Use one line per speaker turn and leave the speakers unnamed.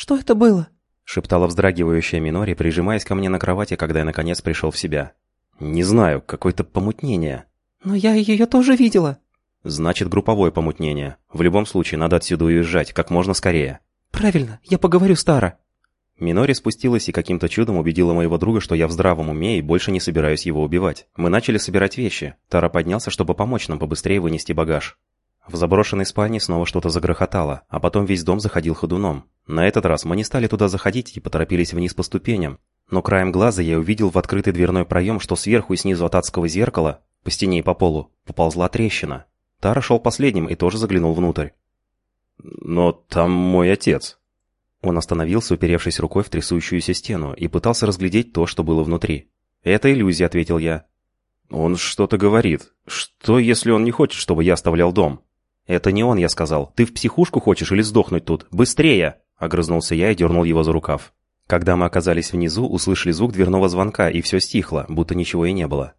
«Что это было?»
— шептала вздрагивающая Минори, прижимаясь ко мне на кровати, когда я наконец пришел в себя. «Не знаю, какое-то помутнение».
«Но я ее тоже видела».
«Значит, групповое помутнение. В любом случае, надо отсюда уезжать, как можно скорее».
«Правильно, я поговорю с Тара».
Минори спустилась и каким-то чудом убедила моего друга, что я в здравом уме и больше не собираюсь его убивать. Мы начали собирать вещи. Тара поднялся, чтобы помочь нам побыстрее вынести багаж. В заброшенной спальне снова что-то загрохотало, а потом весь дом заходил ходуном. На этот раз мы не стали туда заходить и поторопились вниз по ступеням. Но краем глаза я увидел в открытый дверной проем, что сверху и снизу от адского зеркала, по стене и по полу, поползла трещина. Тара шел последним и тоже заглянул внутрь. «Но там мой отец», он остановился, уперевшись рукой в трясущуюся стену, и пытался разглядеть то, что было внутри. «Это иллюзия», — ответил я. «Он что-то говорит. Что, если он не хочет, чтобы я оставлял дом?» «Это не он», — я сказал. «Ты в психушку хочешь или сдохнуть тут? Быстрее!» — огрызнулся я и дернул его за рукав. Когда мы оказались внизу, услышали звук дверного звонка, и все стихло, будто ничего и не было.